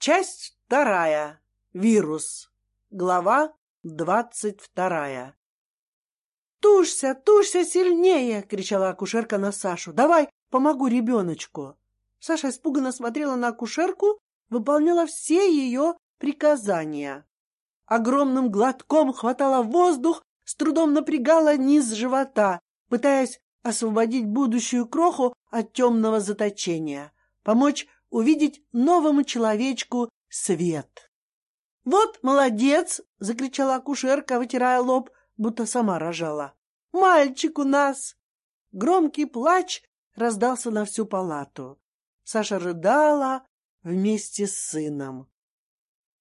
Часть вторая. Вирус. Глава двадцать вторая. «Тушься, тушься сильнее!» — кричала акушерка на Сашу. «Давай, помогу ребеночку!» Саша испуганно смотрела на акушерку, выполняла все ее приказания. Огромным глотком хватала воздух, с трудом напрягала низ живота, пытаясь освободить будущую кроху от темного заточения, помочь увидеть новому человечку свет. «Вот молодец!» — закричала акушерка, вытирая лоб, будто сама рожала. «Мальчик у нас!» Громкий плач раздался на всю палату. Саша рыдала вместе с сыном.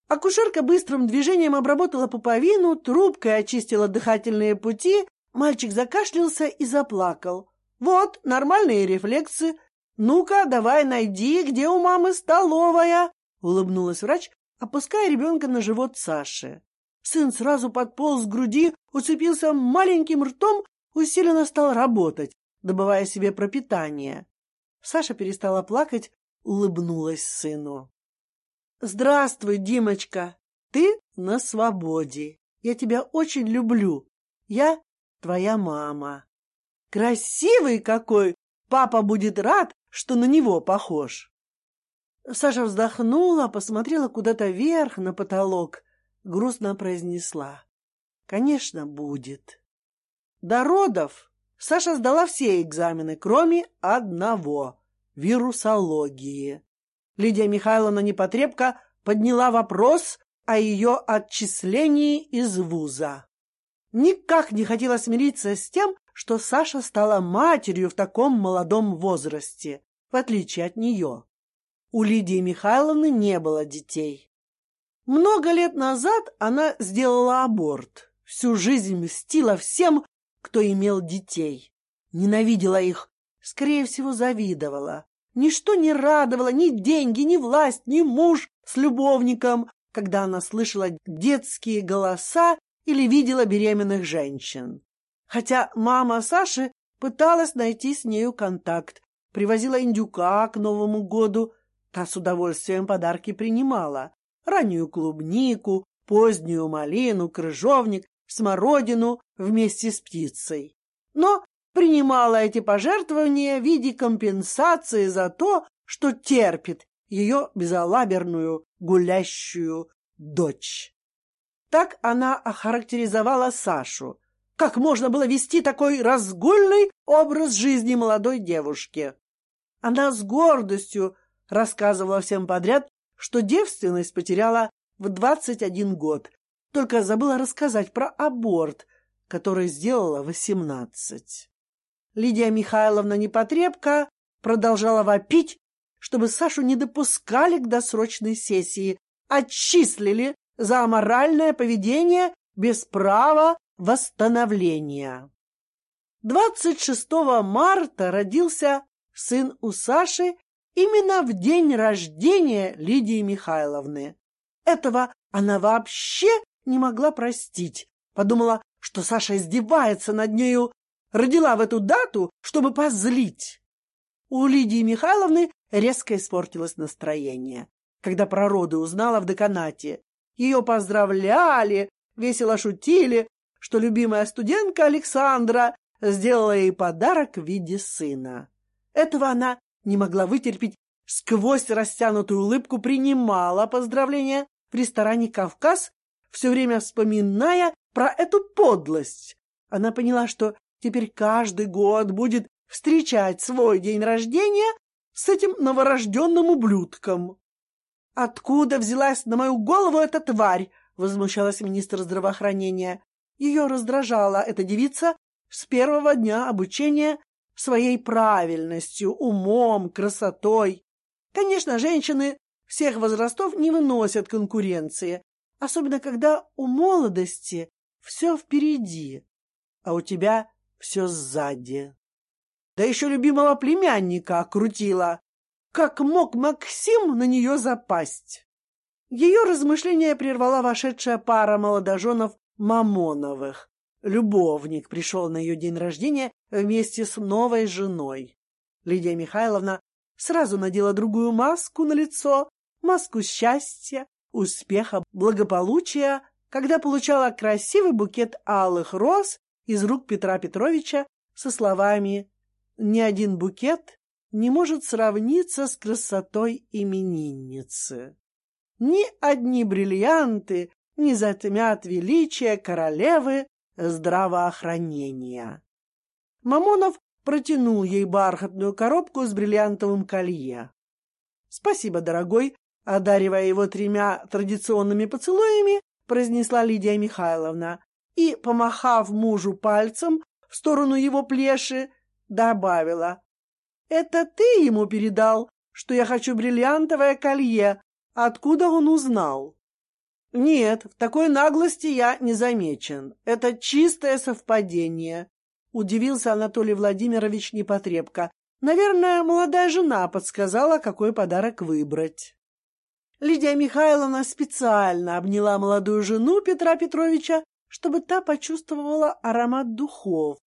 Акушерка быстрым движением обработала пуповину, трубкой очистила дыхательные пути, мальчик закашлялся и заплакал. «Вот, нормальные рефлексы. Ну-ка, давай найди, где у мамы столовая!» — улыбнулась врач, опуская ребенка на живот Саши. Сын сразу подполз к груди, уцепился маленьким ртом, усиленно стал работать, добывая себе пропитание. Саша перестала плакать, улыбнулась сыну. «Здравствуй, Димочка! Ты на свободе. Я тебя очень люблю. Я твоя мама. Красивый какой! Папа будет рад, что на него похож!» Саша вздохнула, посмотрела куда-то вверх на потолок, грустно произнесла. Конечно, будет. До родов Саша сдала все экзамены, кроме одного — вирусологии. Лидия Михайловна Непотребка подняла вопрос о ее отчислении из вуза. Никак не хотела смириться с тем, что Саша стала матерью в таком молодом возрасте, в отличие от нее. У Лидии Михайловны не было детей. Много лет назад она сделала аборт. Всю жизнь мстила всем, кто имел детей. Ненавидела их, скорее всего, завидовала. Ничто не радовало, ни деньги, ни власть, ни муж с любовником, когда она слышала детские голоса или видела беременных женщин. Хотя мама Саши пыталась найти с нею контакт, привозила индюка к Новому году, Та с удовольствием подарки принимала. Раннюю клубнику, позднюю малину, крыжовник, смородину вместе с птицей. Но принимала эти пожертвования в виде компенсации за то, что терпит ее безалаберную гулящую дочь. Так она охарактеризовала Сашу. Как можно было вести такой разгульный образ жизни молодой девушки? Она с гордостью рассказывала всем подряд, что девственность потеряла в двадцать один год, только забыла рассказать про аборт, который сделала восемнадцать. Лидия Михайловна Непотребка продолжала вопить, чтобы Сашу не допускали к досрочной сессии, отчислили за аморальное поведение без права восстановления. 26 марта родился сын у Саши именно в день рождения Лидии Михайловны. Этого она вообще не могла простить. Подумала, что Саша издевается над нею, родила в эту дату, чтобы позлить. У Лидии Михайловны резко испортилось настроение, когда про роды узнала в деканате. Ее поздравляли, весело шутили, что любимая студентка Александра сделала ей подарок в виде сына. Этого она не могла вытерпеть, сквозь растянутую улыбку принимала поздравления в ресторане «Кавказ», все время вспоминая про эту подлость. Она поняла, что теперь каждый год будет встречать свой день рождения с этим новорожденным ублюдком. «Откуда взялась на мою голову эта тварь?» — возмущалась министр здравоохранения. Ее раздражала эта девица с первого дня обучения своей правильностью, умом, красотой. Конечно, женщины всех возрастов не выносят конкуренции, особенно когда у молодости все впереди, а у тебя все сзади. Да еще любимого племянника окрутила. Как мог Максим на нее запасть? Ее размышления прервала вошедшая пара молодоженов Мамоновых. Любовник пришел на ее день рождения вместе с новой женой. Лидия Михайловна сразу надела другую маску на лицо, маску счастья, успеха, благополучия, когда получала красивый букет алых роз из рук Петра Петровича со словами «Ни один букет не может сравниться с красотой именинницы. Ни одни бриллианты не затмят величие королевы здравоохранения». Мамонов протянул ей бархатную коробку с бриллиантовым колье. «Спасибо, дорогой», одаривая его тремя традиционными поцелуями, произнесла Лидия Михайловна и, помахав мужу пальцем в сторону его плеши, добавила. «Это ты ему передал, что я хочу бриллиантовое колье? Откуда он узнал?» «Нет, в такой наглости я не замечен. Это чистое совпадение», — удивился Анатолий Владимирович Непотребко. «Наверное, молодая жена подсказала, какой подарок выбрать». Лидия Михайловна специально обняла молодую жену Петра Петровича, чтобы та почувствовала аромат духов.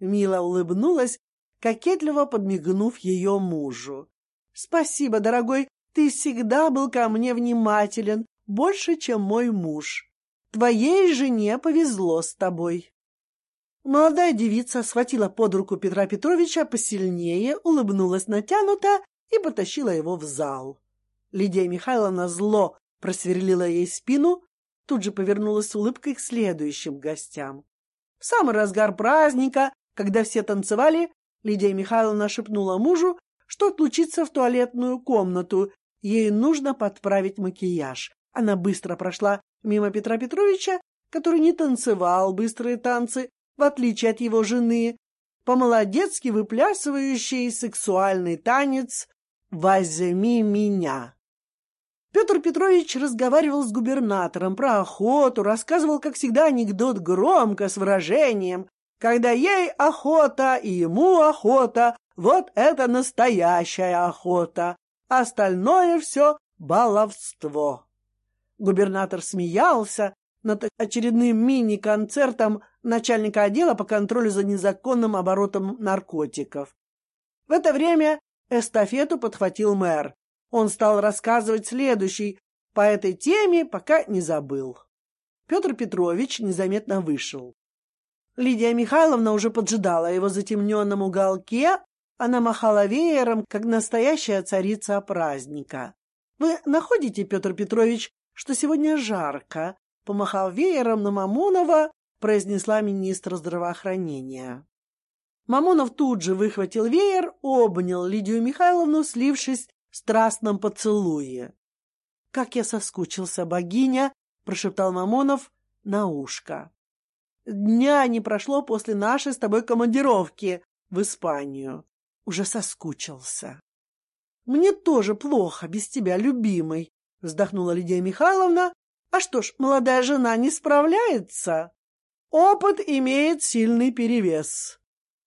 Мила улыбнулась, кокетливо подмигнув ее мужу. «Спасибо, дорогой, ты всегда был ко мне внимателен, больше, чем мой муж. Твоей жене повезло с тобой». Молодая девица схватила под руку Петра Петровича посильнее, улыбнулась натянуто и потащила его в зал. Лидия Михайловна зло просверлила ей спину, тут же повернулась с улыбкой к следующим гостям. В самый разгар праздника, когда все танцевали, Лидия Михайловна шепнула мужу, что отлучится в туалетную комнату, ей нужно подправить макияж. Она быстро прошла мимо Петра Петровича, который не танцевал быстрые танцы, в отличие от его жены, по-молодецки выплясывающий сексуальный танец «Возьми меня». Петр Петрович разговаривал с губернатором про охоту, рассказывал, как всегда, анекдот громко, с выражением. Когда ей охота и ему охота, вот это настоящая охота. Остальное все баловство. Губернатор смеялся над очередным мини-концертом начальника отдела по контролю за незаконным оборотом наркотиков. В это время эстафету подхватил мэр. Он стал рассказывать следующий по этой теме, пока не забыл. Петр Петрович незаметно вышел. Лидия Михайловна уже поджидала его в затемненном уголке, она махала веером, как настоящая царица праздника. «Вы находите, Петр Петрович, что сегодня жарко?» Помахав веером на Мамонова, произнесла министр здравоохранения. Мамонов тут же выхватил веер, обнял Лидию Михайловну, слившись страстном поцелуе. «Как я соскучился, богиня!» — прошептал Мамонов на ушко. «Дня не прошло после нашей с тобой командировки в Испанию. Уже соскучился». «Мне тоже плохо без тебя, любимый», — вздохнула Лидия Михайловна. «А что ж, молодая жена не справляется?» «Опыт имеет сильный перевес».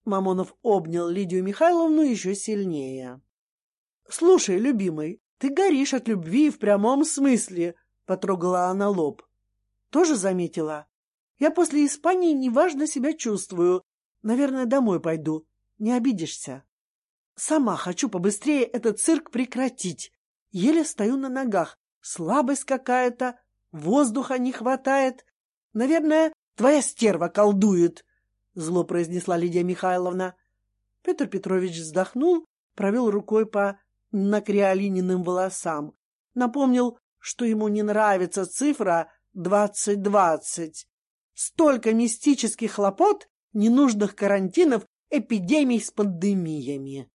Мамонов обнял Лидию Михайловну еще сильнее. «Слушай, любимый, ты горишь от любви в прямом смысле», — потрогала она лоб. «Тоже заметила? Я после Испании неважно себя чувствую. Наверное, домой пойду. Не обидишься?» «Сама хочу побыстрее этот цирк прекратить. Еле стою на ногах. Слабость какая-то, воздуха не хватает. Наверное, твоя стерва колдует», — зло произнесла Лидия Михайловна. Петр Петрович вздохнул, провел рукой по на креолининым волосам. Напомнил, что ему не нравится цифра двадцать двадцать. Столько мистических хлопот, ненужных карантинов, эпидемий с пандемиями.